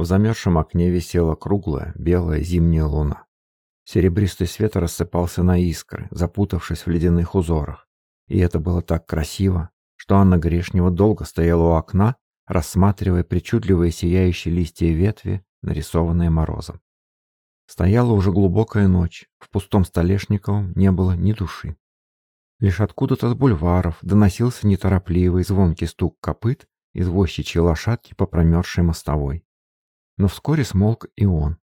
В замерзшем окне висела круглая, белая зимняя луна. Серебристый свет рассыпался на искры, запутавшись в ледяных узорах. И это было так красиво, что Анна Грешнева долго стояла у окна, рассматривая причудливые сияющие листья и ветви, нарисованные морозом. Стояла уже глубокая ночь, в пустом Столешниковом не было ни души. Лишь откуда-то с бульваров доносился неторопливый звонкий стук копыт извозчичьей лошадки по промерзшей мостовой. Но вскоре смолк и он.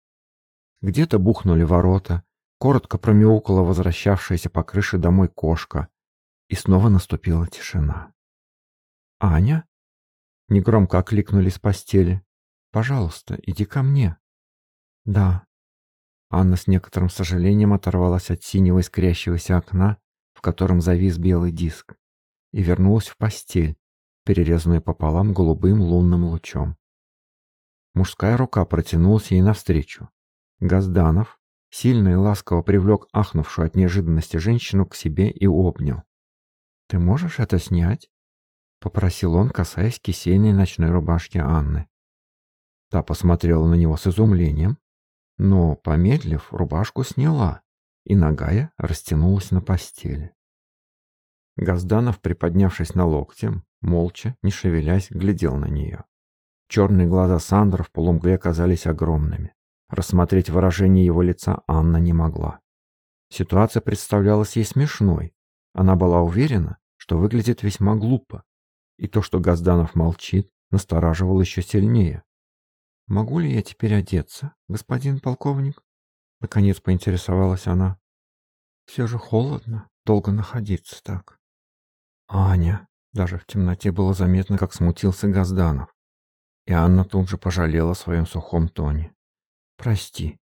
Где-то бухнули ворота, коротко промяукала возвращавшаяся по крыше домой кошка, и снова наступила тишина. «Аня?» Негромко окликнули с постели. «Пожалуйста, иди ко мне». «Да». Анна с некоторым сожалением оторвалась от синего искрящегося окна, в котором завис белый диск, и вернулась в постель, перерезанную пополам голубым лунным лучом. Мужская рука протянулась ей навстречу. Газданов сильно и ласково привлек ахнувшую от неожиданности женщину к себе и обнял. «Ты можешь это снять?» — попросил он, касаясь кисейной ночной рубашки Анны. Та посмотрела на него с изумлением, но, помедлив, рубашку сняла, и ногая растянулась на постели. Газданов, приподнявшись на локте, молча, не шевелясь, глядел на нее. Черные глаза Сандра в полумгле казались огромными. Рассмотреть выражение его лица Анна не могла. Ситуация представлялась ей смешной. Она была уверена, что выглядит весьма глупо. И то, что Газданов молчит, настораживало еще сильнее. «Могу ли я теперь одеться, господин полковник?» Наконец поинтересовалась она. «Все же холодно, долго находиться так». «Аня!» Даже в темноте было заметно, как смутился Газданов. И Анна тут же пожалела о своем сухом тоне. Прости,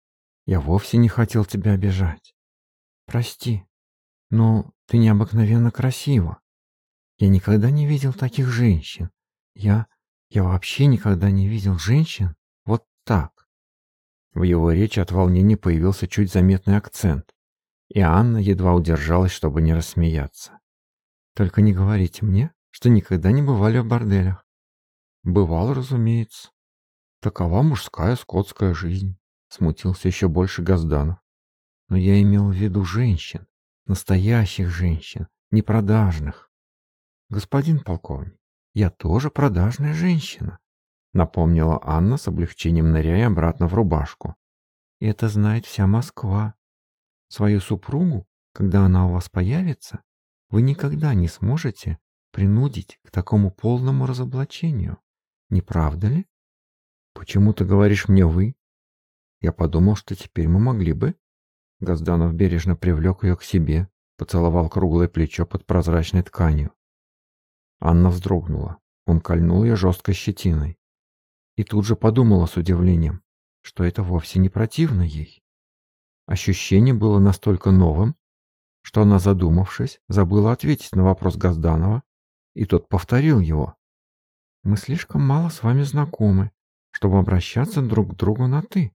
я вовсе не хотел тебя обижать. Прости, но ты необыкновенно красива. Я никогда не видел таких женщин. Я... я вообще никогда не видел женщин вот так. В его речи от волнения появился чуть заметный акцент, и Анна едва удержалась, чтобы не рассмеяться. «Только не говорите мне, что никогда не бывали в борделях». «Бывал, разумеется. Такова мужская скотская жизнь. Смутился еще больше Газданов. Но я имел в виду женщин, настоящих женщин, не продажных. Господин полковник, я тоже продажная женщина, напомнила Анна с облегчением ныряя обратно в рубашку. И это знает вся Москва. Свою супругу, когда она у вас появится, вы никогда не сможете принудить к такому полному разоблачению. Не правда ли? Почему ты говоришь мне «вы»? Я подумал, что теперь мы могли бы. Газданов бережно привлек ее к себе, поцеловал круглое плечо под прозрачной тканью. Анна вздрогнула. Он кольнул ее жесткой щетиной. И тут же подумала с удивлением, что это вовсе не противно ей. Ощущение было настолько новым, что она, задумавшись, забыла ответить на вопрос Газданова, и тот повторил его. «Мы слишком мало с вами знакомы, чтобы обращаться друг к другу на «ты».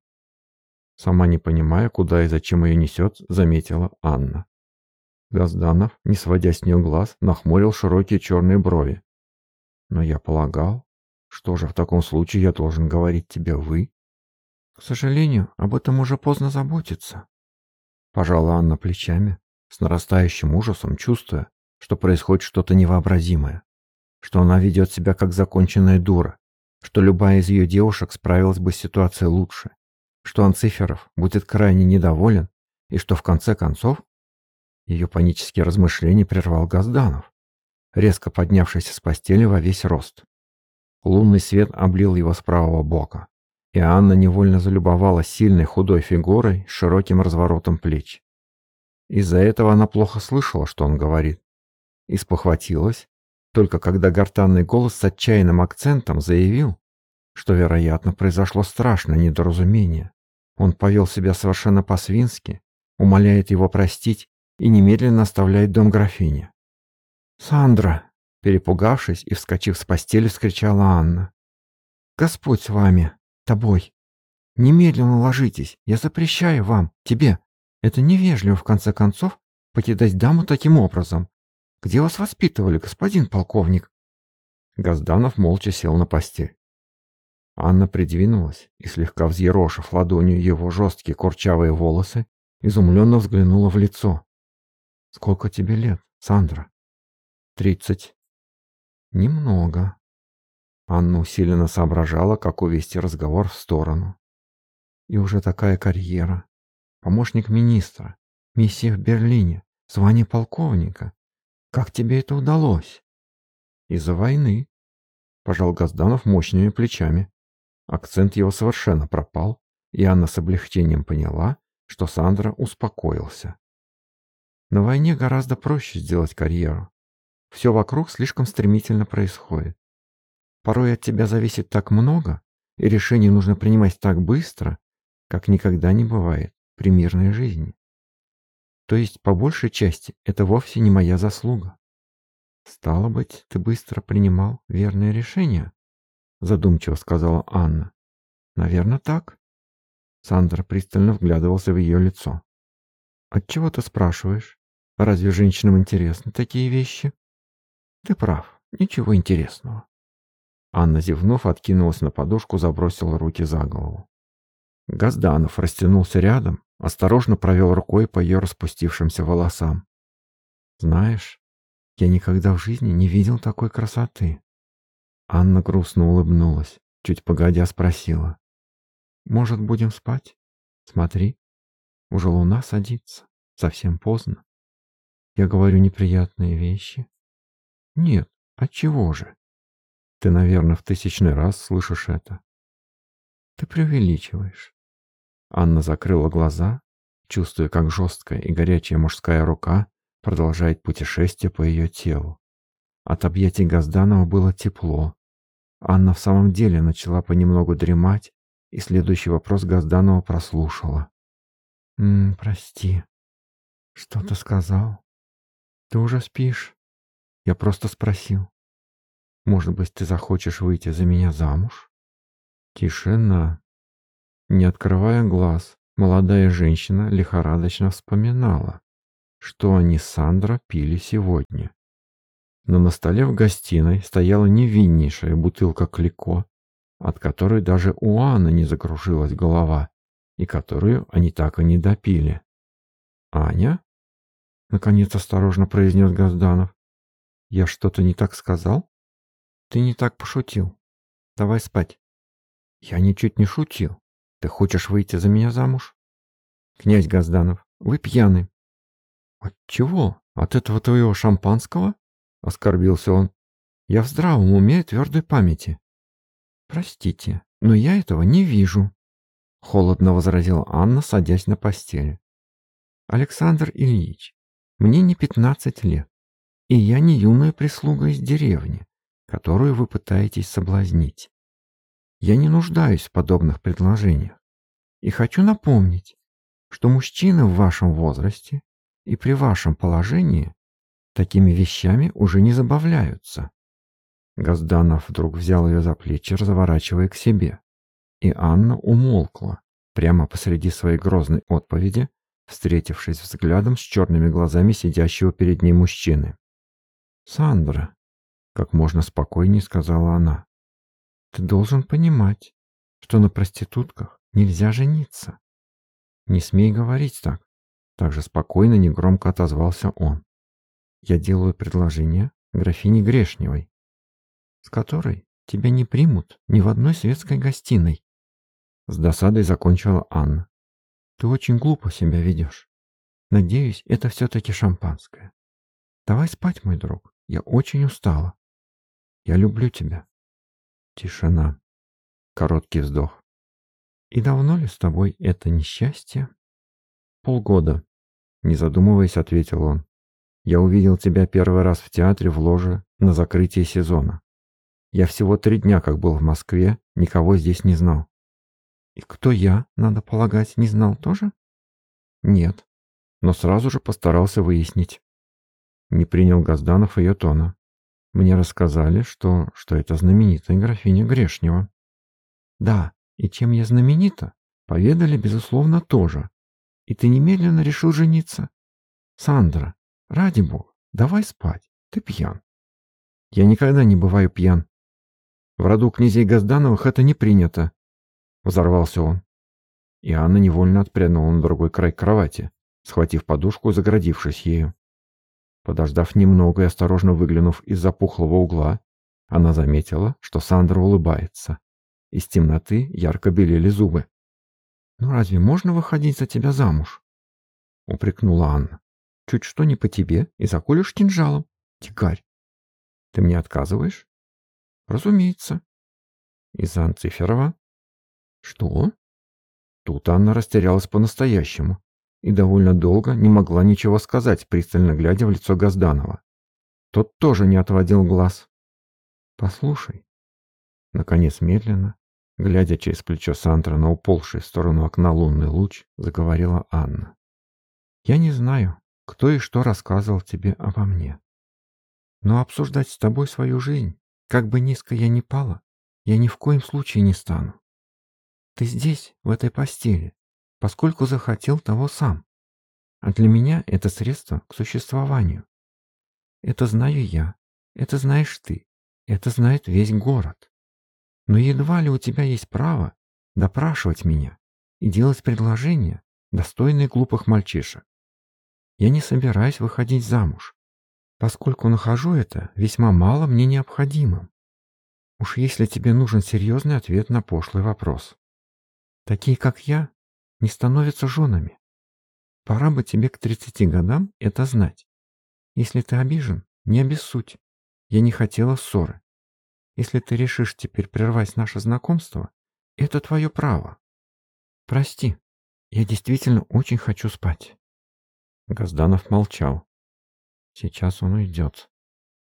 Сама не понимая, куда и зачем ее несет, заметила Анна. Газданов, не сводя с нее глаз, нахмурил широкие черные брови. Но я полагал, что же в таком случае я должен говорить тебе «вы»? К сожалению, об этом уже поздно заботиться. Пожала Анна плечами, с нарастающим ужасом чувствуя, что происходит что-то невообразимое, что она ведет себя как законченная дура, что любая из ее девушек справилась бы с ситуацией лучше, что Анциферов будет крайне недоволен и что в конце концов ее панические размышления прервал Газданов, резко поднявшийся с постели во весь рост. Лунный свет облил его с правого бока, и Анна невольно залюбовала сильной худой фигурой с широким разворотом плеч. Из-за этого она плохо слышала, что он говорит, и спохватилась, только когда гортанный голос с отчаянным акцентом заявил, что, вероятно, произошло страшное недоразумение. Он повел себя совершенно по-свински, умоляет его простить и немедленно оставляет дом графини. «Сандра!» — перепугавшись и вскочив с постели, вскричала Анна. «Господь с вами, тобой! Немедленно ложитесь, я запрещаю вам, тебе. Это невежливо, в конце концов, покидать даму таким образом. Где вас воспитывали, господин полковник?» Газданов молча сел на постель. Анна придвинулась и, слегка взъерошив ладонью его жесткие курчавые волосы, изумленно взглянула в лицо. «Сколько тебе лет, Сандра?» «Тридцать». «Немного». Анна усиленно соображала, как увести разговор в сторону. «И уже такая карьера. Помощник министра, миссия в Берлине, звание полковника. Как тебе это удалось?» «Из-за войны», — пожал Газданов мощными плечами. Акцент его совершенно пропал, и Анна с облегчением поняла, что Сандра успокоился. На войне гораздо проще сделать карьеру. Все вокруг слишком стремительно происходит. Порой от тебя зависит так много, и решение нужно принимать так быстро, как никогда не бывает при мирной жизни. То есть, по большей части, это вовсе не моя заслуга. Стало быть, ты быстро принимал верное решение? Задумчиво сказала Анна. Наверное, так. Сандра пристально вглядывался в ее лицо. «Отчего ты спрашиваешь? Разве женщинам интересны такие вещи?» «Ты прав, ничего интересного». Анна, зевнув, откинулась на подушку, забросила руки за голову. Газданов растянулся рядом, осторожно провел рукой по ее распустившимся волосам. «Знаешь, я никогда в жизни не видел такой красоты». Анна грустно улыбнулась, чуть погодя спросила. Может, будем спать? Смотри, уже луна садится, совсем поздно. Я говорю неприятные вещи. Нет, от чего же? Ты, наверное, в тысячный раз слышишь это. Ты преувеличиваешь. Анна закрыла глаза, чувствуя, как жесткая и горячая мужская рука продолжает путешествие по ее телу. От объятий Газданова было тепло. Анна в самом деле начала понемногу дремать, и следующий вопрос Газданова прослушала. «М -м, «Прости, что ты сказал? Ты уже спишь?» Я просто спросил. «Может быть, ты захочешь выйти за меня замуж?» Тишина. Не открывая глаз, молодая женщина лихорадочно вспоминала, что они с Сандро пили сегодня. Но на столе в гостиной стояла невиннейшая бутылка клико от которой даже у Анны не закружилась голова, и которую они так и не допили. «Аня?» — наконец осторожно произнес Газданов. «Я что-то не так сказал?» «Ты не так пошутил. Давай спать». «Я ничуть не шутил. Ты хочешь выйти за меня замуж?» «Князь Газданов, вы пьяны». «От чего? От этого твоего шампанского?» — оскорбился он. «Я в здравом уме и твердой памяти. «Простите, но я этого не вижу», — холодно возразила Анна, садясь на постели. «Александр Ильич, мне не пятнадцать лет, и я не юная прислуга из деревни, которую вы пытаетесь соблазнить. Я не нуждаюсь в подобных предложениях и хочу напомнить, что мужчины в вашем возрасте и при вашем положении такими вещами уже не забавляются. Газданов вдруг взял ее за плечи, разворачивая к себе. И Анна умолкла, прямо посреди своей грозной отповеди, встретившись взглядом с черными глазами сидящего перед ней мужчины. «Сандра», — как можно спокойнее сказала она, — «ты должен понимать, что на проститутках нельзя жениться». «Не смей говорить так», — так же спокойно, негромко отозвался он. «Я делаю предложение графине Грешневой, с которой тебя не примут ни в одной светской гостиной. С досадой закончила Анна. Ты очень глупо себя ведешь. Надеюсь, это все-таки шампанское. Давай спать, мой друг. Я очень устала. Я люблю тебя. Тишина. Короткий вздох. И давно ли с тобой это несчастье? Полгода. Не задумываясь, ответил он. Я увидел тебя первый раз в театре в ложе на закрытии сезона. Я всего три дня как был в Москве, никого здесь не знал. И кто я, надо полагать, не знал тоже? Нет, но сразу же постарался выяснить. Не принял Газданов ее тона. Мне рассказали, что, что это знаменитая графиня Грешнева. Да, и чем я знаменита, поведали, безусловно, тоже. И ты немедленно решил жениться. Сандра, ради бога, давай спать, ты пьян. Я никогда не бываю пьян, В роду князей Газдановых это не принято!» Взорвался он. И Анна невольно отпрянула на другой край кровати, схватив подушку и заградившись ею. Подождав немного и осторожно выглянув из запухлого угла, она заметила, что Сандра улыбается. Из темноты ярко белели зубы. «Ну разве можно выходить за тебя замуж?» — упрекнула Анна. «Чуть что не по тебе и заколешь кинжалом, дикарь. Ты мне отказываешь?» «Разумеется». «Из-за Анциферова?» «Что?» Тут Анна растерялась по-настоящему и довольно долго не могла ничего сказать, пристально глядя в лицо Газданова. Тот тоже не отводил глаз. «Послушай». Наконец, медленно, глядя через плечо Сантра на уползший в сторону окна лунный луч, заговорила Анна. «Я не знаю, кто и что рассказывал тебе обо мне. Но обсуждать с тобой свою жизнь, как бы низко я ни пала, я ни в коем случае не стану. Ты здесь, в этой постели, поскольку захотел того сам. А для меня это средство к существованию. Это знаю я, это знаешь ты, это знает весь город. Но едва ли у тебя есть право допрашивать меня и делать предложения, достойные глупых мальчишек. Я не собираюсь выходить замуж, поскольку нахожу это весьма мало мне необходимым. Уж если тебе нужен серьезный ответ на пошлый вопрос. Такие, как я, не становятся женами. Пора бы тебе к 30 годам это знать. Если ты обижен, не обессудь. Я не хотела ссоры. Если ты решишь теперь прервать наше знакомство, это твое право. Прости, я действительно очень хочу спать. Газданов молчал. Сейчас он уйдет,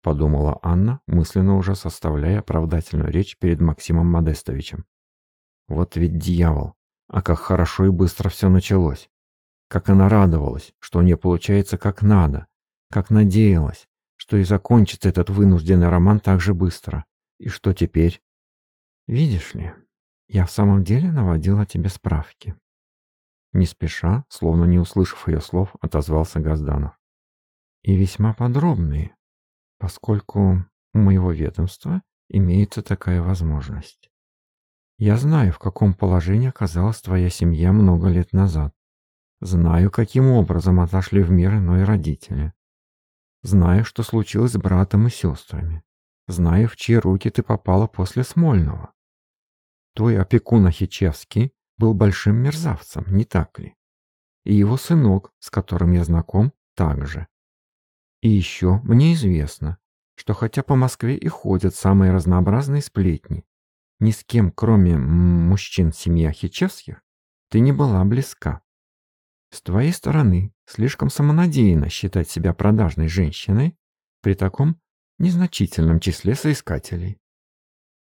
подумала Анна, мысленно уже составляя оправдательную речь перед Максимом Модестовичем. Вот ведь дьявол. А как хорошо и быстро все началось. Как она радовалась, что у нее получается как надо. Как надеялась, что и закончится этот вынужденный роман так же быстро. И что теперь? Видишь ли, я в самом деле наводила тебе справки. Не спеша, словно не услышав ее слов, отозвался Газданов. И весьма подробные, поскольку у моего ведомства имеется такая возможность. Я знаю, в каком положении оказалась твоя семья много лет назад. Знаю, каким образом отошли в мир иной родители. Знаю, что случилось с братом и сестрами. Знаю, в чьи руки ты попала после Смольного. Твой опекун Ахичевский был большим мерзавцем, не так ли? И его сынок, с которым я знаком, также. И еще мне известно, что хотя по Москве и ходят самые разнообразные сплетни, ни с кем, кроме мужчин семьи Ахичевских, ты не была близка. С твоей стороны слишком самонадеянно считать себя продажной женщиной при таком незначительном числе соискателей.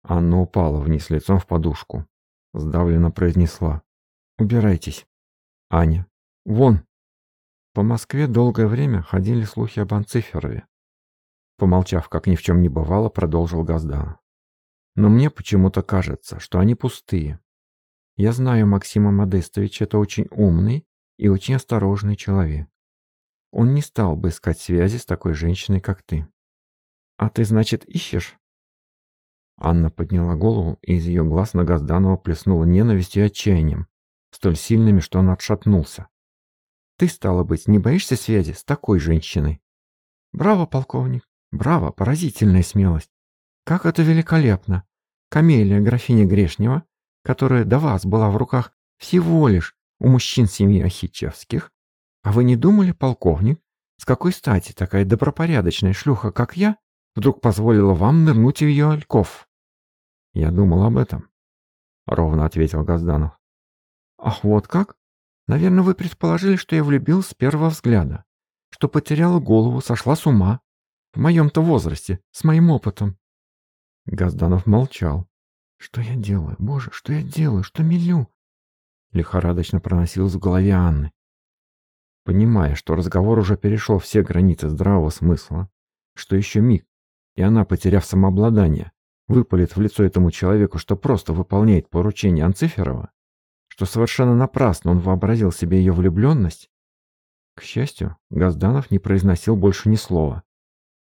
Анна упала вниз лицом в подушку. Сдавленно произнесла. «Убирайтесь. Аня. Вон!» По Москве долгое время ходили слухи об Анциферове. Помолчав, как ни в чем не бывало, продолжил Газдан. Но мне почему-то кажется, что они пустые. Я знаю Максима Модестовича, это очень умный и очень осторожный человек. Он не стал бы искать связи с такой женщиной, как ты. А ты, значит, ищешь? Анна подняла голову, и из ее глаз на Газданова плеснула ненавистью и отчаянием, столь сильными, что он отшатнулся. Ты, стало быть, не боишься связи с такой женщиной? Браво, полковник, браво, поразительная смелость. Как это великолепно! Камелия, графиня Грешнева, которая до вас была в руках всего лишь у мужчин семьи Ахичевских. А вы не думали, полковник, с какой стати такая добропорядочная шлюха, как я, вдруг позволила вам нырнуть в ее альков? Я думал об этом, — ровно ответил Газданов. Ах, вот как? Наверное, вы предположили, что я влюбил с первого взгляда, что потеряла голову, сошла с ума. В моем-то возрасте, с моим опытом. Газданов молчал. «Что я делаю? Боже, что я делаю? Что мелю?» Лихорадочно проносилось в голове Анны. Понимая, что разговор уже перешел все границы здравого смысла, что еще миг, и она, потеряв самообладание, выпалит в лицо этому человеку, что просто выполняет поручение Анциферова, что совершенно напрасно он вообразил себе ее влюбленность, к счастью, Газданов не произносил больше ни слова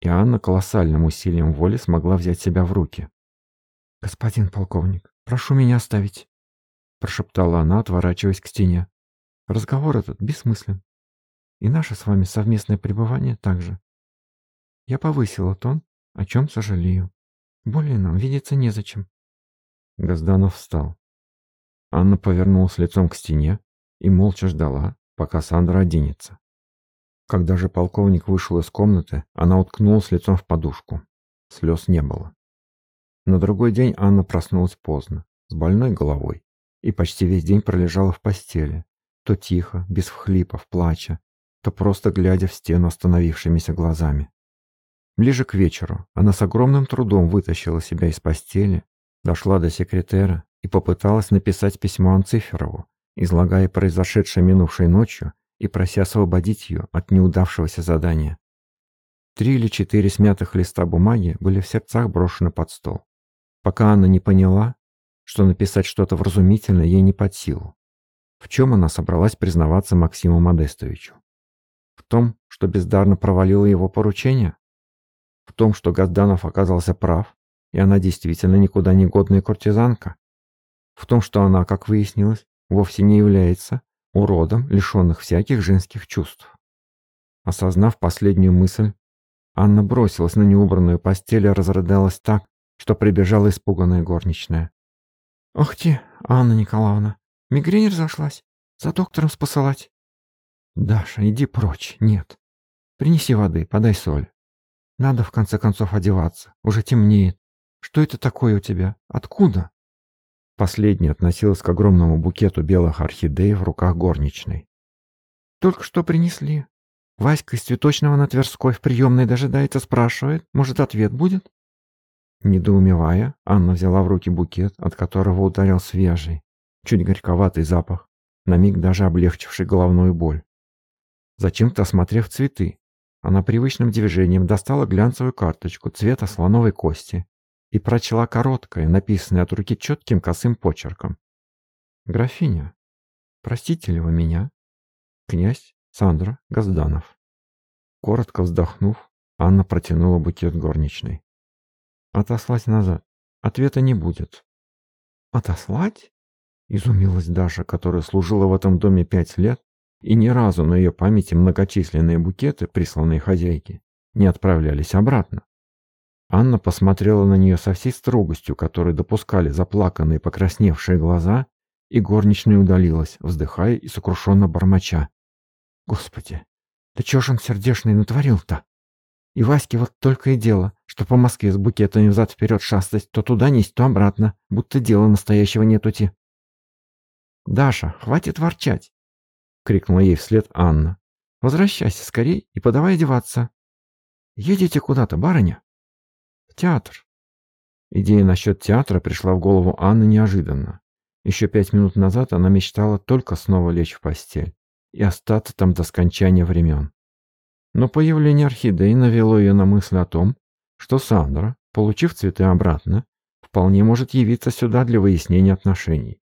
и Анна колоссальным усилием воли смогла взять себя в руки. «Господин полковник, прошу меня оставить», — прошептала она, отворачиваясь к стене. «Разговор этот бессмыслен. И наше с вами совместное пребывание также. Я повысила тон, о чем сожалею. Более нам видеться незачем». Газданов встал. Анна повернулась лицом к стене и молча ждала, пока Сандра оденется. Когда же полковник вышел из комнаты, она уткнулась лицом в подушку. Слез не было. На другой день Анна проснулась поздно, с больной головой, и почти весь день пролежала в постели, то тихо, без вхлипов, плача, то просто глядя в стену остановившимися глазами. Ближе к вечеру она с огромным трудом вытащила себя из постели, дошла до секретера и попыталась написать письмо Анциферову, излагая произошедшее минувшей ночью и прося освободить ее от неудавшегося задания. Три или четыре смятых листа бумаги были в сердцах брошены под стол пока она не поняла, что написать что-то вразумительное ей не под силу. В чем она собралась признаваться Максиму Модестовичу? В том, что бездарно провалила его поручение? В том, что Газданов оказался прав, и она действительно никуда не годная куртизанка? В том, что она, как выяснилось, вовсе не является уродом, лишенных всяких женских чувств? Осознав последнюю мысль, Анна бросилась на неубранную постель и разрыдалась так, что прибежала испуганная горничная. «Ох ты, Анна Николаевна, мигрень разошлась. За доктором спасалать». «Даша, иди прочь, нет. Принеси воды, подай соль. Надо в конце концов одеваться, уже темнеет. Что это такое у тебя? Откуда?» Последняя относилась к огромному букету белых орхидей в руках горничной. «Только что принесли. Васька из цветочного на Тверской в приемной дожидается, спрашивает, может, ответ будет?» Недоумевая, Анна взяла в руки букет, от которого ударил свежий, чуть горьковатый запах, на миг даже облегчивший головную боль. Зачем-то осмотрев цветы, она привычным движением достала глянцевую карточку цвета слоновой кости и прочла короткое, написанное от руки четким косым почерком. «Графиня, простите ли вы меня? Князь Сандра Газданов». Коротко вздохнув, Анна протянула букет горничной. Отослать назад. Ответа не будет. Отослать? Изумилась Даша, которая служила в этом доме пять лет, и ни разу на ее памяти многочисленные букеты, присланные хозяйке, не отправлялись обратно. Анна посмотрела на нее со всей строгостью, которой допускали заплаканные покрасневшие глаза, и горничная удалилась, вздыхая и сокрушенно бормоча. «Господи, да чего ж он сердешный натворил-то?» И Ваське вот только и дело, что по Москве с букетами взад-вперед шастать, то туда несть, то обратно, будто дела настоящего нетути. «Даша, хватит ворчать!» — крикнула ей вслед Анна. «Возвращайся скорей и подавай одеваться. Едете куда-то, барыня?» «В театр». Идея насчет театра пришла в голову Анны неожиданно. Еще пять минут назад она мечтала только снова лечь в постель и остаться там до скончания времен. Но появление орхидеи навело ее на мысль о том, что Сандра, получив цветы обратно, вполне может явиться сюда для выяснения отношений.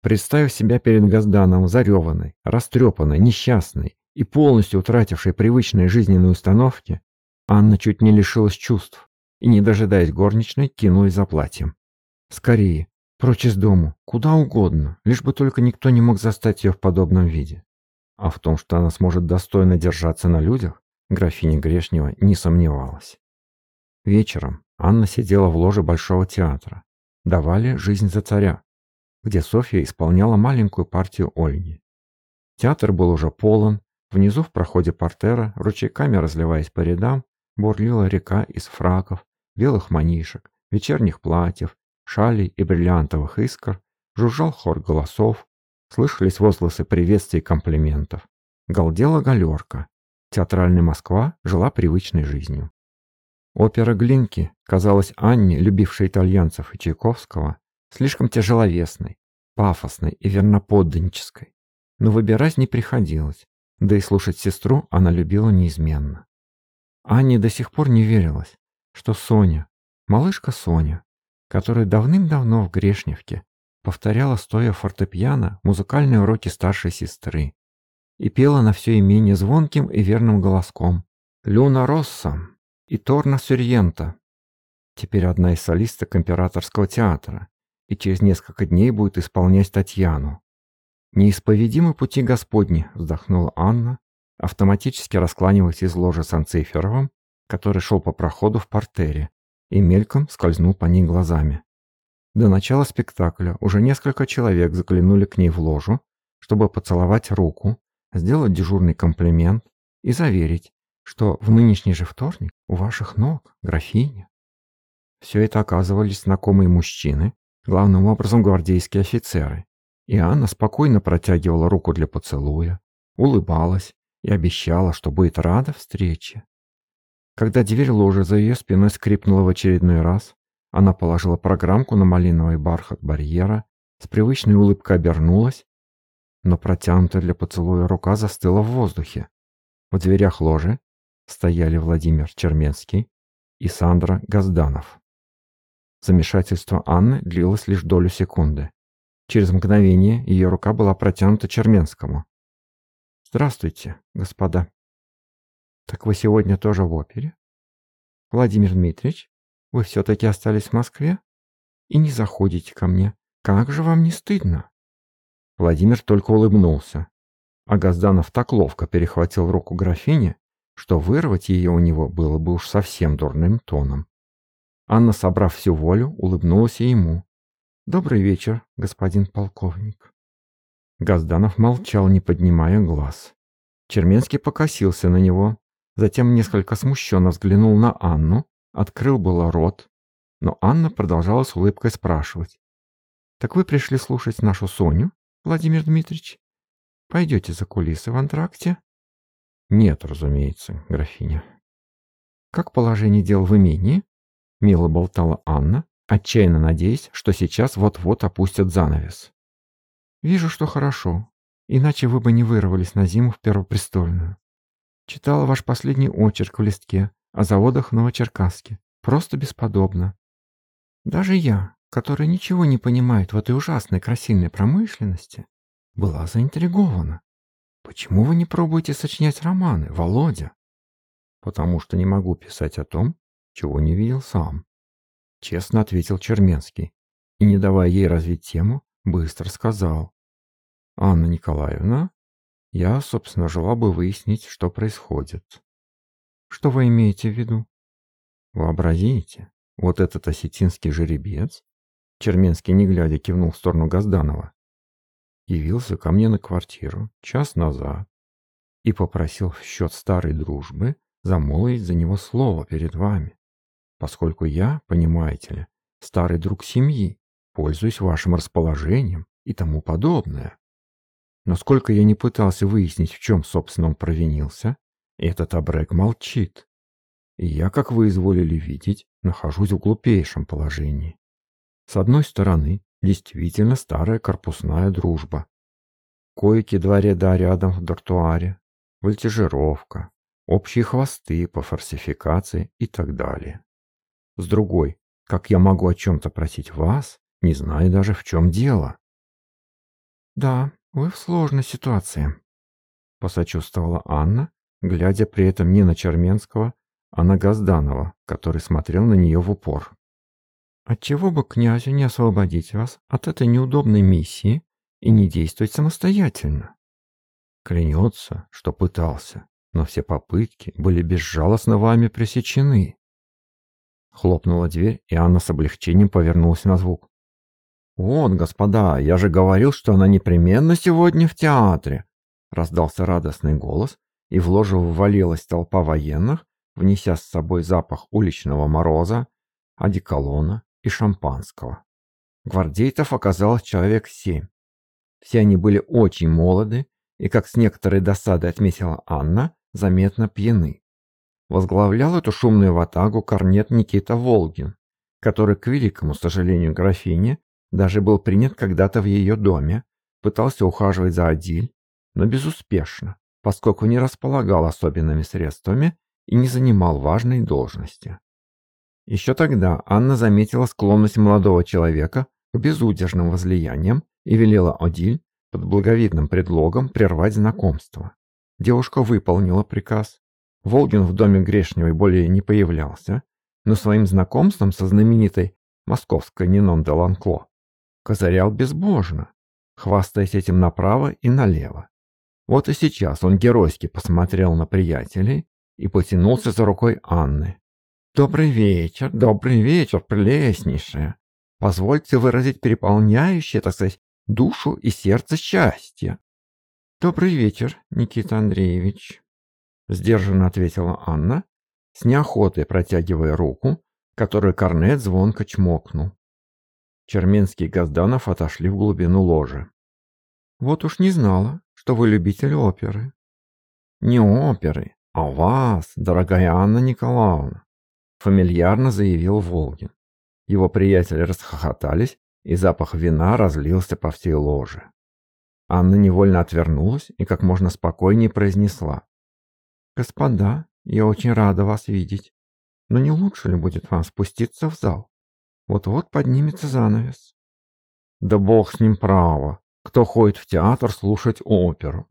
Представив себя перед Газданом зареванной, растрепанной, несчастной и полностью утратившей привычные жизненные установки, Анна чуть не лишилась чувств и, не дожидаясь горничной, кинулась за платьем. Скорее, прочь из дому, куда угодно, лишь бы только никто не мог застать ее в подобном виде. А в том, что она сможет достойно держаться на людях, графиня Грешнева не сомневалась. Вечером Анна сидела в ложе Большого театра. Давали «Жизнь за царя», где Софья исполняла маленькую партию Ольги. Театр был уже полон, внизу в проходе портера, ручейками разливаясь по рядам, бурлила река из фраков, белых манишек, вечерних платьев, шалей и бриллиантовых искр, жужжал хор голосов, Слышались возгласы приветствий и комплиментов. Галдела галерка. Театральная Москва жила привычной жизнью. Опера Глинки казалась Анне, любившей итальянцев и Чайковского, слишком тяжеловесной, пафосной и верноподданнической. Но выбирать не приходилось, да и слушать сестру она любила неизменно. Анне до сих пор не верилось, что Соня, малышка Соня, которая давным-давно в Грешневке повторяла, стоя фортепиано, музыкальные уроки старшей сестры и пела на все имение звонким и верным голоском «Люна Росса» и «Торна Сюрьента». Теперь одна из солисток императорского театра и через несколько дней будет исполнять Татьяну. «Неисповедимы пути Господни», — вздохнула Анна, автоматически раскланиваясь из ложа с Анциферовым, который шел по проходу в портере, и мельком скользнул по ней глазами. До начала спектакля уже несколько человек заглянули к ней в ложу, чтобы поцеловать руку, сделать дежурный комплимент и заверить, что в нынешний же вторник у ваших ног, графиня. Все это оказывались знакомые мужчины, главным образом гвардейские офицеры, и Анна спокойно протягивала руку для поцелуя, улыбалась и обещала, что будет рада встрече. Когда дверь ложи за ее спиной скрипнула в очередной раз, она положила программку на малиновый бархат барьера, с привычной улыбкой обернулась, но протянутая для поцелуя рука застыла в воздухе. В дверях ложи стояли Владимир Черменский и Сандра Газданов. Замешательство Анны длилось лишь долю секунды. Через мгновение ее рука была протянута Черменскому. «Здравствуйте, господа». «Так вы сегодня тоже в опере?» «Владимир Дмитриевич, вы все-таки остались в Москве? И не заходите ко мне. Как же вам не стыдно?» Владимир только улыбнулся. А Газданов так ловко перехватил руку графини, что вырвать ее у него было бы уж совсем дурным тоном. Анна, собрав всю волю, улыбнулась ему. «Добрый вечер, господин полковник». Газданов молчал, не поднимая глаз. Черменский покосился на него, затем несколько смущенно взглянул на Анну, открыл было рот, но Анна продолжала с улыбкой спрашивать. «Так вы пришли слушать нашу Соню, Владимир Дмитриевич? Пойдете за кулисы в антракте?» «Нет, разумеется, графиня». «Как положение дел в имении?» Мило болтала Анна, отчаянно надеясь, что сейчас вот-вот опустят занавес. «Вижу, что хорошо, иначе вы бы не вырвались на зиму в Первопрестольную. Читала ваш последний очерк в листке о заводах в Новочеркасске. Просто бесподобно. Даже я, который ничего не понимает в этой ужасной красильной промышленности, была заинтригована. Почему вы не пробуете сочинять романы, Володя? Потому что не могу писать о том, чего не видел сам. Честно ответил Черменский и, не давая ей развить тему, быстро сказал. «Анна Николаевна, я, собственно, желал бы выяснить, что происходит». «Что вы имеете в виду?» «Вообразите, вот этот осетинский жеребец...» Черменский, не глядя, кивнул в сторону Газданова. Явился ко мне на квартиру час назад и попросил в счет старой дружбы замолвить за него слово перед вами поскольку я, понимаете ли, старый друг семьи, пользуюсь вашим расположением и тому подобное. Но сколько я не пытался выяснить, в чем, собственно, он провинился, этот обрек молчит. И я, как вы изволили видеть, нахожусь в глупейшем положении. С одной стороны, действительно старая корпусная дружба. Койки два ряда рядом в дартуаре, вольтежировка, общие хвосты по форсификации и так далее. С другой, как я могу о чем-то просить вас, не зная даже в чем дело? Да, вы в сложной ситуации, посочувствовала Анна, глядя при этом не на Черменского, а на Газданова, который смотрел на нее в упор. Отчего бы князю не освободить вас от этой неудобной миссии и не действовать самостоятельно? Клянется, что пытался, но все попытки были безжалостно вами пресечены. Хлопнула дверь, и Анна с облегчением повернулась на звук. «Вот, господа, я же говорил, что она непременно сегодня в театре!» Раздался радостный голос, и в ложу ввалилась толпа военных, внеся с собой запах уличного мороза, одеколона и шампанского. Гвардейцев оказалось человек семь. Все они были очень молоды и, как с некоторой досадой отметила Анна, заметно пьяны. Возглавлял эту шумную ватагу корнет Никита Волгин, который, к великому сожалению графине, даже был принят когда-то в ее доме, пытался ухаживать за Адиль, но безуспешно, поскольку не располагал особенными средствами и не занимал важной должности. Еще тогда Анна заметила склонность молодого человека к безудержным возлияниям и велела Адиль под благовидным предлогом прервать знакомство. Девушка выполнила приказ Волгин в доме Грешневой более не появлялся, но своим знакомством со знаменитой московской Нинон де Ланкло козырял безбожно, хвастаясь этим направо и налево. Вот и сейчас он геройски посмотрел на приятелей и потянулся за рукой Анны. «Добрый вечер, добрый вечер, прелестнейшая! Позвольте выразить переполняющее, так сказать, душу и сердце счастье!» «Добрый вечер, Никита Андреевич», — сдержанно ответила Анна, с неохотой протягивая руку, которую Корнет звонко чмокнул. Черменский и Газданов отошли в глубину ложи. «Вот уж не знала, что вы любитель оперы». «Не оперы, а вас, дорогая Анна Николаевна», фамильярно заявил Волгин. Его приятели расхохотались, и запах вина разлился по всей ложе. Анна невольно отвернулась и как можно спокойнее произнесла. «Господа, я очень рада вас видеть, но не лучше ли будет вам спуститься в зал? Вот-вот поднимется занавес». «Да бог с ним право. Кто ходит в театр слушать оперу?»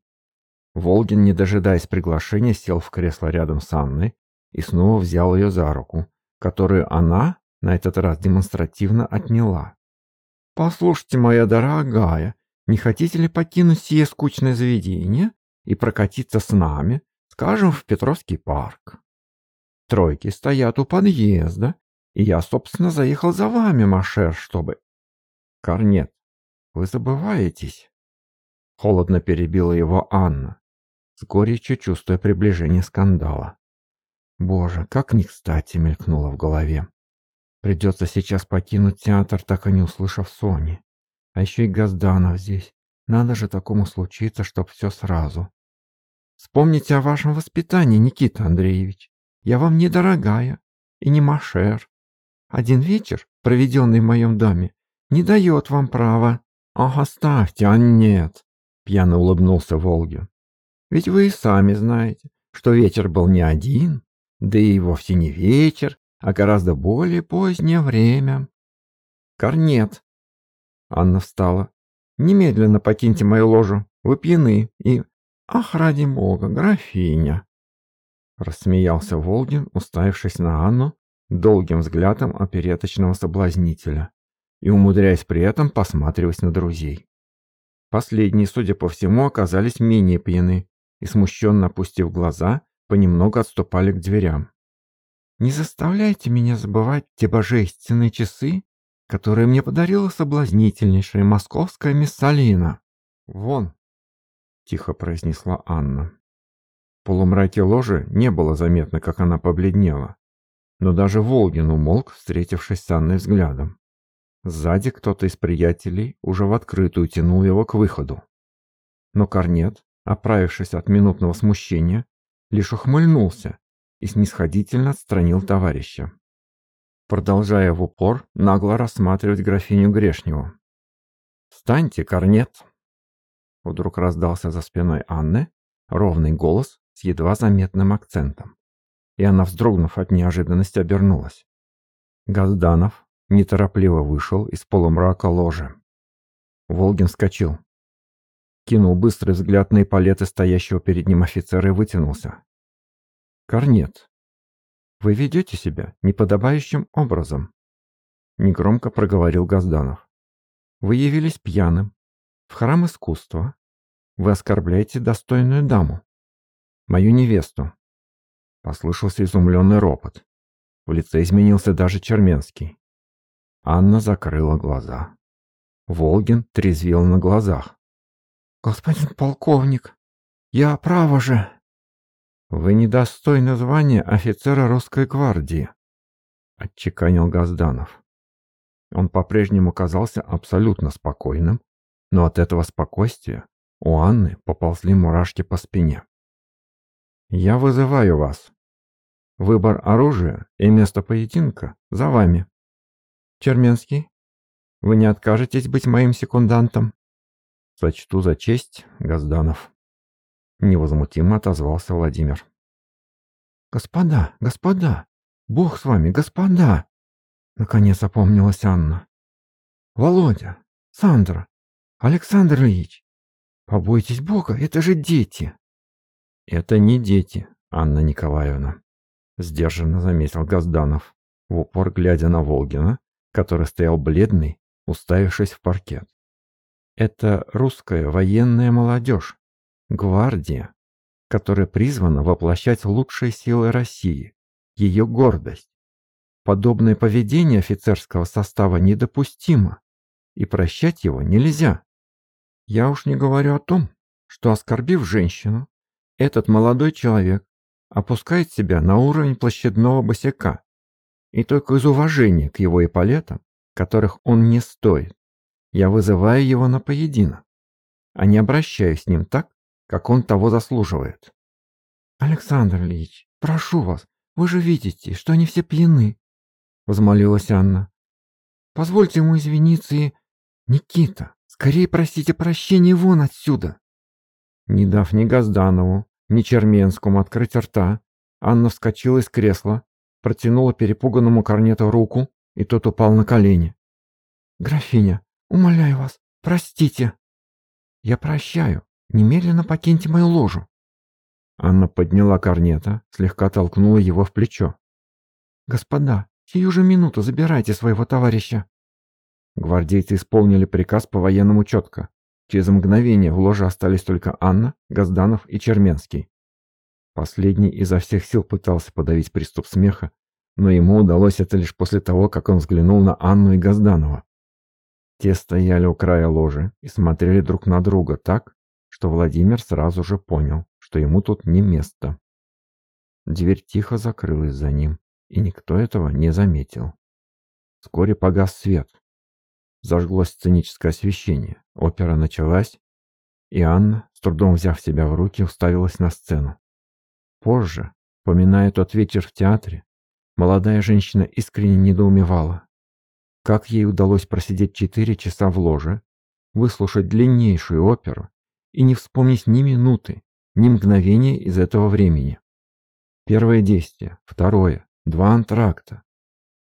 Волгин, не дожидаясь приглашения, сел в кресло рядом с Анной и снова взял ее за руку, которую она на этот раз демонстративно отняла. «Послушайте, моя дорогая, не хотите ли покинуть сие скучное заведение и прокатиться с нами, скажем, в Петровский парк? Тройки стоят у подъезда, и я, собственно, заехал за вами, Машер, чтобы...» «Корнет, вы забываетесь?» Холодно перебила его Анна, с горечью чувствуя приближение скандала. Боже, как не кстати мелькнуло в голове. Придется сейчас покинуть театр, так и не услышав Сони. А еще и Газданов здесь. Надо же такому случиться, чтоб все сразу. Вспомните о вашем воспитании, Никита Андреевич. Я вам недорогая и не машер. Один вечер, проведенный в моем доме, не дает вам права. Ах, оставьте, а нет, пьяно улыбнулся Волгин. Ведь вы и сами знаете, что вечер был не один, да и вовсе не вечер, а гораздо более позднее время. Корнет. Анна встала. Немедленно покиньте мою ложу. Вы пьяны и... Ах, ради бога, графиня. Рассмеялся Волгин, уставившись на Анну долгим взглядом опереточного соблазнителя и умудряясь при этом посматривать на друзей. Последние, судя по всему, оказались менее пьяны и, смущенно опустив глаза, понемногу отступали к дверям. «Не заставляйте меня забывать те божественные часы, которые мне подарила соблазнительнейшая московская миссалина. Вон!» — тихо произнесла Анна. В полумраке ложи не было заметно, как она побледнела. Но даже Волгин умолк, встретившись с Анной взглядом. Сзади кто-то из приятелей уже в открытую тянул его к выходу. Но Корнет, оправившись от минутного смущения, лишь ухмыльнулся и снисходительно отстранил товарища, продолжая в упор нагло рассматривать графиню Грешневу. «Встаньте, корнет!» Вдруг раздался за спиной Анны ровный голос с едва заметным акцентом, и она, вздрогнув от неожиданности, обернулась. Газданов неторопливо вышел из полумрака ложи. Волгин вскочил, кинул быстрый взгляд на эполеты стоящего перед ним офицера и вытянулся. «Корнет, вы ведете себя неподобающим образом», — негромко проговорил Газданов. «Вы явились пьяным, в храм искусства. Вы оскорбляете достойную даму, мою невесту». Послышался изумленный ропот. В лице изменился даже Черменский. Анна закрыла глаза. Волгин трезвел на глазах. «Господин полковник, я право же...» «Вы недостойны звания офицера русской гвардии», — отчеканил Газданов. Он по-прежнему казался абсолютно спокойным, но от этого спокойствия у Анны поползли мурашки по спине. «Я вызываю вас. Выбор оружия и место поединка за вами. Черменский, вы не откажетесь быть моим секундантом?» «Сочту за честь, Газданов», — невозмутимо отозвался Владимир. «Господа, господа! Бог с вами, господа!» Наконец опомнилась Анна. «Володя, Сандра, Александр Ильич, побойтесь Бога, это же дети!» «Это не дети, Анна Николаевна», — сдержанно заметил Газданов. в упор глядя на Волгина, который стоял бледный, уставившись в паркет. Это русская военная молодежь, гвардия, которая призвана воплощать лучшие силы России, ее гордость. Подобное поведение офицерского состава недопустимо, и прощать его нельзя. Я уж не говорю о том, что, оскорбив женщину, этот молодой человек опускает себя на уровень площадного босяка, и только из уважения к его эполетам, которых он не стоит, я вызываю его на поединок, а не обращаюсь с ним так, как он того заслуживает. «Александр Ильич, прошу вас, вы же видите, что они все пьяны», — взмолилась Анна. «Позвольте ему извиниться и... Никита, скорее просите прощения вон отсюда!» Не дав ни Газданову, ни Черменскому открыть рта, Анна вскочила из кресла, протянула перепуганному корнету руку, и тот упал на колени. «Графиня, умоляю вас, простите!» «Я прощаю. Немедленно покиньте мою ложу!» Анна подняла корнета, слегка толкнула его в плечо. «Господа, сию же минуту забирайте своего товарища!» Гвардейцы исполнили приказ по-военному четко. Через мгновение в ложе остались только Анна, Газданов и Черменский. Последний изо всех сил пытался подавить приступ смеха, но ему удалось это лишь после того, как он взглянул на Анну и Газданова. Те стояли у края ложи и смотрели друг на друга так, что Владимир сразу же понял, что ему тут не место. Дверь тихо закрылась за ним, и никто этого не заметил. Вскоре погас свет, Зажглось сценическое освещение. Опера началась, и Анна, с трудом взяв себя в руки, уставилась на сцену. Позже, поминая тот вечер в театре, молодая женщина искренне недоумевала. Как ей удалось просидеть четыре часа в ложе, выслушать длиннейшую оперу и не вспомнить ни минуты, ни мгновения из этого времени. Первое действие, второе, два антракта.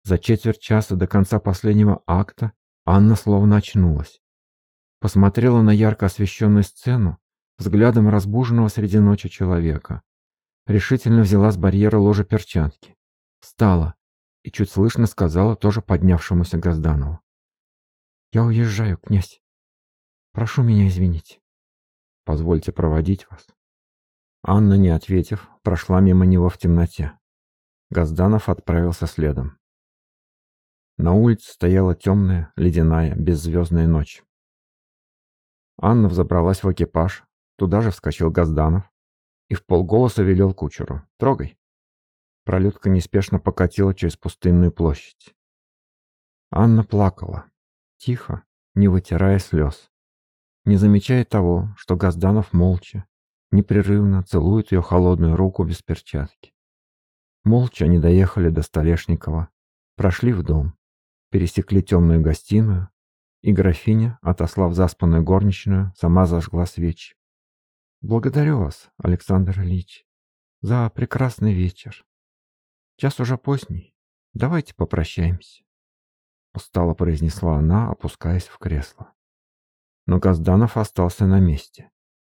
За четверть часа до конца последнего акта Анна словно очнулась. Посмотрела на ярко освещенную сцену взглядом разбуженного среди ночи человека. Решительно взяла с барьера ложа перчатки. Встала и чуть слышно сказала тоже поднявшемуся Газданову. «Я уезжаю, князь. Прошу меня извинить. Позвольте проводить вас». Анна, не ответив, прошла мимо него в темноте. Газданов отправился следом. На улице стояла темная, ледяная, беззвездная ночь. Анна взобралась в экипаж, туда же вскочил Газданов и в полголоса велел кучеру «Трогай». Пролетка неспешно покатила через пустынную площадь. Анна плакала, тихо, не вытирая слез, не замечая того, что Газданов молча, непрерывно целует ее холодную руку без перчатки. Молча они доехали до Столешникова, прошли в дом пересекли темную гостиную, и графиня, отослав заспанную горничную, сама зажгла свечи. «Благодарю вас, Александр Ильич, за прекрасный вечер. Час уже поздний, давайте попрощаемся», — устало произнесла она, опускаясь в кресло. Но Газданов остался на месте,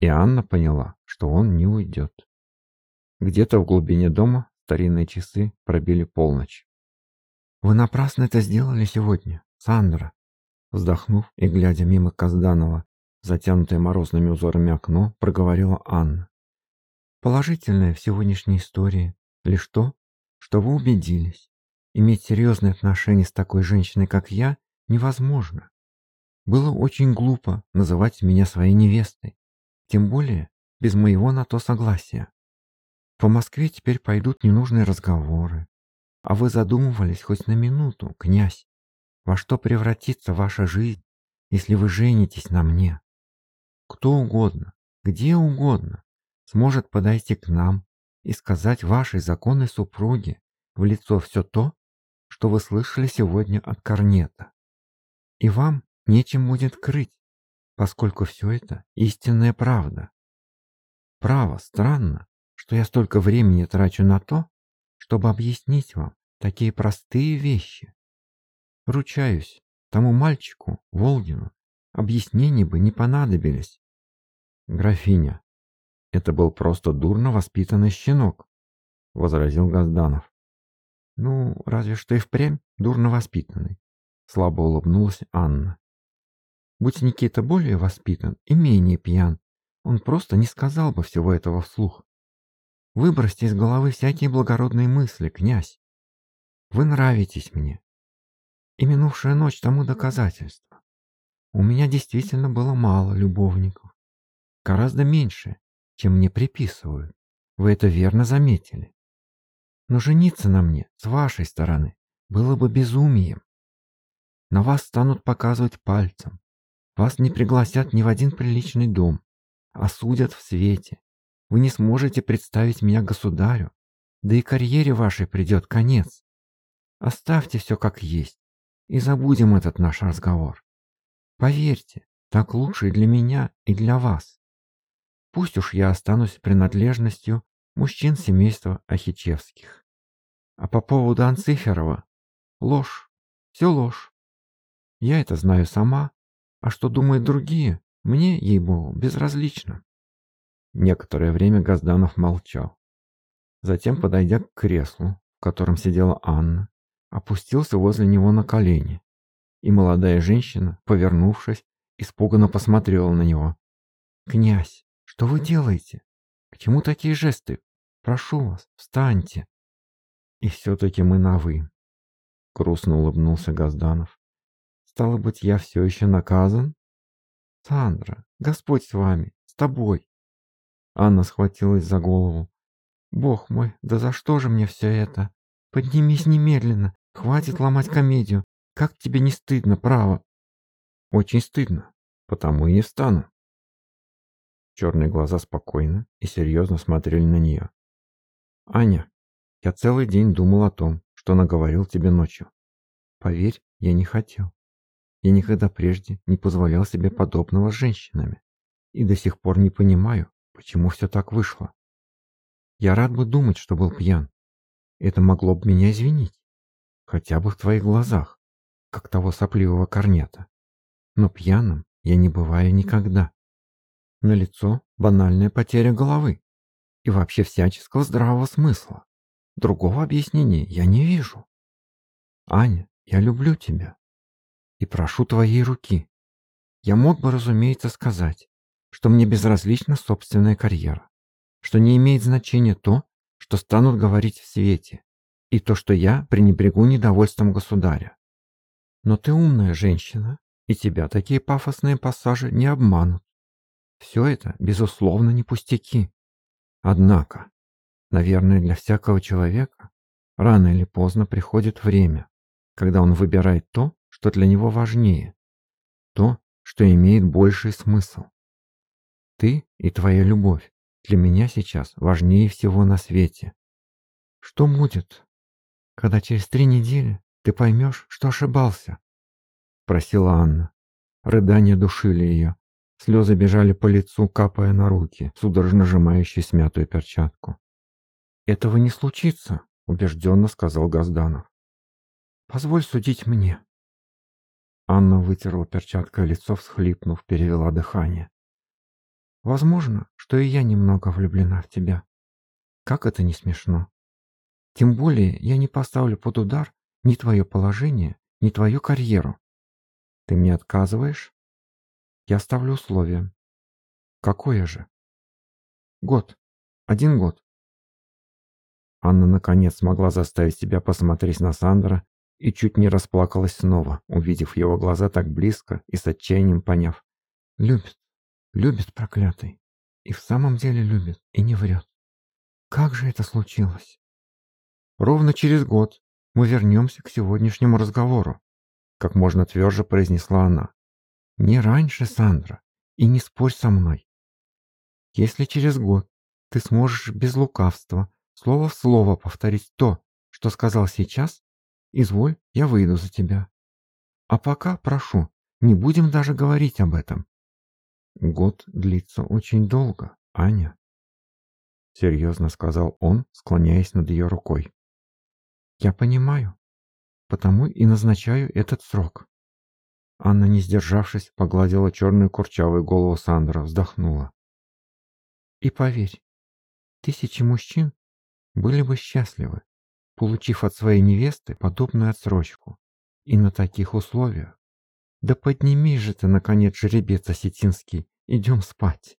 и Анна поняла, что он не уйдет. Где-то в глубине дома старинные часы пробили полночь. «Вы напрасно это сделали сегодня, Сандра!» Вздохнув и глядя мимо Казданова, затянутое морозными узорами окно, проговорила Анна. «Положительное в сегодняшней истории лишь то, что вы убедились. Иметь серьезные отношения с такой женщиной, как я, невозможно. Было очень глупо называть меня своей невестой, тем более без моего на то согласия. По Москве теперь пойдут ненужные разговоры, а вы задумывались хоть на минуту, князь, во что превратится ваша жизнь, если вы женитесь на мне? Кто угодно, где угодно сможет подойти к нам и сказать вашей законной супруге в лицо все то, что вы слышали сегодня от Корнета. И вам нечем будет крыть, поскольку все это истинная правда. Право, странно, что я столько времени трачу на то, чтобы объяснить вам такие простые вещи. Ручаюсь, тому мальчику, Волгину, объяснений бы не понадобились. Графиня, это был просто дурно воспитанный щенок, возразил Газданов. Ну, разве что и впрямь дурно воспитанный. Слабо улыбнулась Анна. Будь Никита более воспитан и менее пьян, он просто не сказал бы всего этого вслух. Выбросьте из головы всякие благородные мысли, князь. Вы нравитесь мне. И минувшая ночь тому доказательство. У меня действительно было мало любовников. Гораздо меньше, чем мне приписывают. Вы это верно заметили. Но жениться на мне с вашей стороны было бы безумием. На вас станут показывать пальцем. Вас не пригласят ни в один приличный дом, осудят в свете. Вы не сможете представить меня государю, да и карьере вашей придет конец. Оставьте все как есть и забудем этот наш разговор. Поверьте, так лучше и для меня, и для вас. Пусть уж я останусь принадлежностью мужчин семейства Ахичевских. А по поводу Анциферова — ложь, все ложь. Я это знаю сама, а что думают другие, мне, ей-богу, безразлично. Некоторое время Газданов молчал. Затем, подойдя к креслу, в котором сидела Анна, опустился возле него на колени. И молодая женщина, повернувшись, испуганно посмотрела на него. «Князь, что вы делаете? К чему такие жесты? Прошу вас, встаньте!» «И все-таки мы на «вы», — грустно улыбнулся Газданов. «Стало быть, я все еще наказан?» «Сандра, Господь с вами, с тобой!» Анна схватилась за голову. «Бог мой, да за что же мне все это? Поднимись немедленно, хватит ломать комедию. Как тебе не стыдно, право?» «Очень стыдно, потому и не встану». Черные глаза спокойно и серьезно смотрели на нее. «Аня, я целый день думал о том, что наговорил тебе ночью. Поверь, я не хотел. Я никогда прежде не позволял себе подобного с женщинами. И до сих пор не понимаю, почему все так вышло. Я рад бы думать, что был пьян. Это могло бы меня извинить. Хотя бы в твоих глазах, как того сопливого корнета. Но пьяным я не бываю никогда. На лицо банальная потеря головы и вообще всяческого здравого смысла. Другого объяснения я не вижу. Аня, я люблю тебя и прошу твоей руки. Я мог бы, разумеется, сказать, что мне безразлична собственная карьера, что не имеет значения то, что станут говорить в свете, и то, что я пренебрегу недовольством государя. Но ты умная женщина, и тебя такие пафосные пассажи не обманут. Все это, безусловно, не пустяки. Однако, наверное, для всякого человека рано или поздно приходит время, когда он выбирает то, что для него важнее, то, что имеет больший смысл. Ты и твоя любовь для меня сейчас важнее всего на свете. Что будет, когда через три недели ты поймешь, что ошибался? Просила Анна. Рыдания душили ее. Слезы бежали по лицу, капая на руки, судорожно сжимающие смятую перчатку. «Этого не случится», — убежденно сказал Газданов. «Позволь судить мне. Анна вытерла перчаткой лицо, всхлипнув, перевела дыхание. «Возможно, что и я немного влюблена в тебя. Как это не смешно. Тем более я не поставлю под удар ни твое положение, ни твою карьеру. Ты мне отказываешь? Я ставлю условие. Какое же? Год. Один год. Анна наконец смогла заставить себя посмотреть на Сандра и чуть не расплакалась снова, увидев его глаза так близко и с отчаянием поняв. Любит, любит проклятый. И в самом деле любит, и не врет. Как же это случилось? Ровно через год мы вернемся к сегодняшнему разговору, как можно тверже произнесла она. Не раньше, Сандра, и не спорь со мной. Если через год ты сможешь без лукавства, слово в слово повторить то, что сказал сейчас, Изволь, я выйду за тебя. А пока, прошу, не будем даже говорить об этом. Год длится очень долго, Аня. Серьезно сказал он, склоняясь над ее рукой. Я понимаю, потому и назначаю этот срок. Анна, не сдержавшись, погладила черную курчавую голову Сандра, вздохнула. И поверь, тысячи мужчин были бы счастливы, получив от своей невесты подобную отсрочку. И на таких условиях. Да подними же ты, наконец, жеребец осетинский, идем спать.